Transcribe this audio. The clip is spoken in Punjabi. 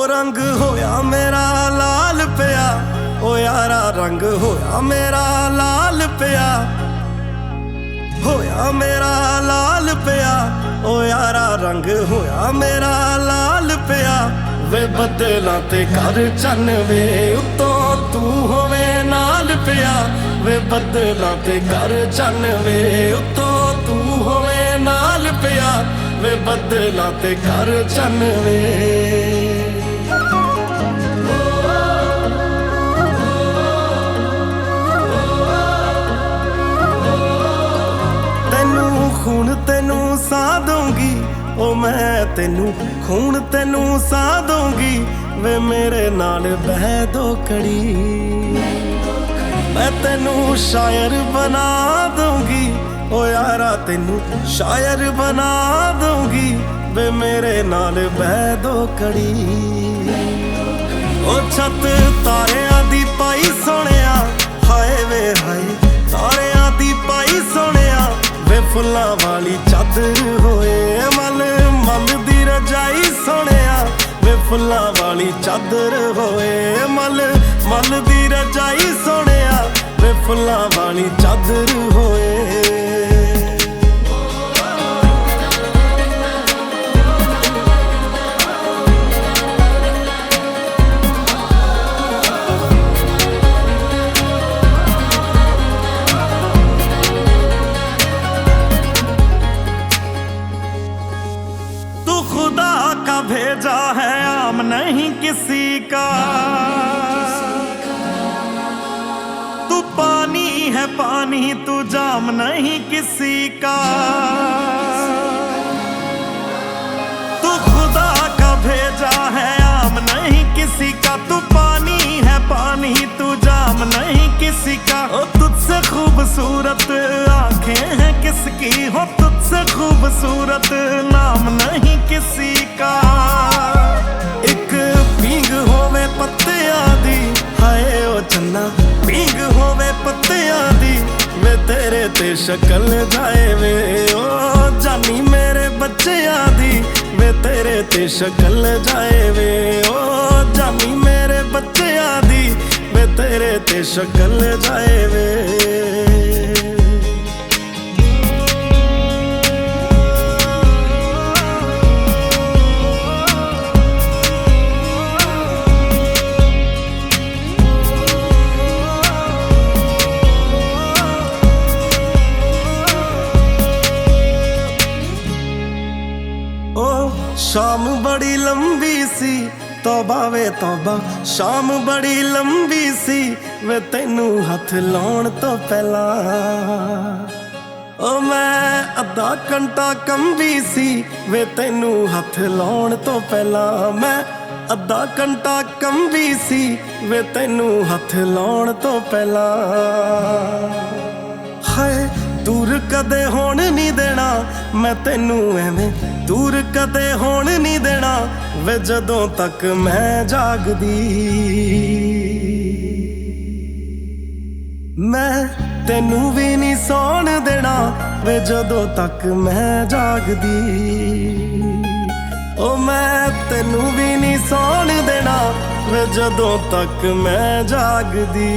ਉਹ ਰੰਗ ਹੋਇਆ ਮੇਰਾ ਲਾਲ ਪਿਆ। ਉਹ ਯਾਰਾ, ਰੰਗ ਹੋਇਆ ਮੇਰਾ ਲਾਲ ਪਿਆ। ਹੋਇਆ ਮੇਰਾ ਲਾਲ ਪਿਆ। ਉਹ ਯਾਰਾ, ਰੰਗ ਹੋਇਆ ਮੇਰਾ ਲਾਲ ਪਿਆ। ਵੇ ਬੱਦਲਾਂ ਤੇ ਕਰ ਚੰਨ ਵੇ, ਉਤੋਂ ਤੂੰ ਹੋਵੇ ਨਾਲ ਪਿਆ। ਵੇ ਬੱਦਲਾਂ ਤੇ ਕਰ ਚੰਨ ਵੇ, ਉਤੋਂ ਤੂੰ ਹੋਵੇ ਨਾਲ ਪਿਆ। ਵੇ ਬੱਦਲਾਂ ਤੇ ਕਰ ਚੰਨ ਵੇ। ਸਾਹ ਦਊਂਗੀ। ਉਹ ਮੈਂ ਤੈਨੂੰ, ਖੂਨ ਤੈਨੂੰ ਸਾਹ ਦਊਂਗੀ। ਵੇ ਮੇਰੇ ਨਾਲ ਬਹਿ ਦੋ ਕੜੀ ਮੈਂ ਤੈਨੂੰ ਸ਼ਾਇਰ ਬਣਾ ਦਊਂਗੀ। ਓ ਯਾਰਾ ਤੈਨੂੰ ਸ਼ਾਇਰ ਬਣਾ ਦਊਂਗੀ। ਵੇ ਮੇਰੇ ਨਾਲ ਬਹਿ ਦੋ ਕੜੀ ਉਹ ਛੱਤ ਤਾਰੇ ਫੁੱਲਾਂ ਵਾਲੀ ਚਾਦਰ ਹੋਏ। ਮਲ ਮਨ ਦੀ ਰਜਾਈ ਸੋਹਣਿਆ। ਵੇ ਫੁੱਲਾਂ ਵਾਲੀ ਚਾਦਰ ਹੋਏ। ਮਲ ਮਨ ਦੀ ਰਜਾਈ ਸੋਹਣਿਆ। ਵੇ ਫੁੱਲਾਂ ਵਾਲੀ ਚਾਦਰ ਹੋਏ। का भेजा है आम नहीं किसी का। तू पानी है पानी, तू जाम नहीं किसी का। तू खुदा का भेजा है आम नहीं किसी का। तू पानी है पानी, तू जाम नहीं किसी का। तुझसे खूबसूरत आँखें हैं किसकी? हो, तुझसे खूबसूरत ਹਾਏ ਪੀਂਗ ਹੋਵੇ ਪੱਤਿਆਂ ਦੀ। ਵੇ ਤੇਰੇ ਤੇ ਸ਼ਕਲ ਜਾਏ ਵੇ। ਓ ਜਾਨੀ ਮੇਰੇ ਬੱਚਿਆਂ ਦੀ। ਵੇ ਤੇਰੇ ਤੇ ਸ਼ਕਲ ਜਾਏ ਵੇ। ਓ ਜਾਨੀ ਮੇਰੇ ਬੱਚਿਆਂ ਦੀ। ਵੇ ਤੇਰੇ ਤੇ ਸ਼ਕਲ ਜਾਏ ਵੇ। ਸੀ, ਤੌਬਾ ਵੇ ਤੌਬਾ। ਸ਼ਾਮ ਬੜੀ ਲੰਬੀ ਸੀ, ਵੇ ਤੈਨੂੰ ਹੱਥ ਲਾਉਣ ਤੋਂ ਪਹਿਲਾਂ। ਓ ਮੈਂ ਅੱਧਾ ਘੰਟਾ ਕੰਬੀ ਸੀ, ਵੇ ਤੈਨੂੰ ਹੱਥ ਲਾਉਣ ਤੋਂ ਪਹਿਲਾਂ। ਮੈਂ ਅੱਧਾ ਘੰਟਾ ਕੰਬੀ ਸੀ, ਵੇ ਤੈਨੂੰ ਹੱਥ ਲਾਉਣ ਤੋਂ ਪਹਿਲਾਂ। ਹਾਏ ਦੂਰ ਕਦੇ ਹੋਣ ਨਹੀਂ ਦੇਣਾ, ਮੈਂ ਤੈਨੂੰ ਐਵੇਂ ਦੂਰ ਕਦੇ ਹੋਣ ਨਹੀਂ ਦੇਣਾ, ਵੇ ਜਦੋਂ ਤੱਕ ਮੈਂ ਜਾਗਦੀ। ਮੈਂ ਤੈਨੂੰ ਵੀ ਨਹੀਂ ਸੌਣ ਦੇਣਾ, ਵੇ ਜਦੋਂ ਤੱਕ ਮੈਂ ਜਾਗਦੀ। ਓ ਮੈਂ ਤੈਨੂੰ ਵੀ ਨਹੀਂ ਸੌਣ ਦੇਣਾ, ਵੇ ਜਦੋਂ ਤੱਕ ਮੈਂ ਜਾਗਦੀ।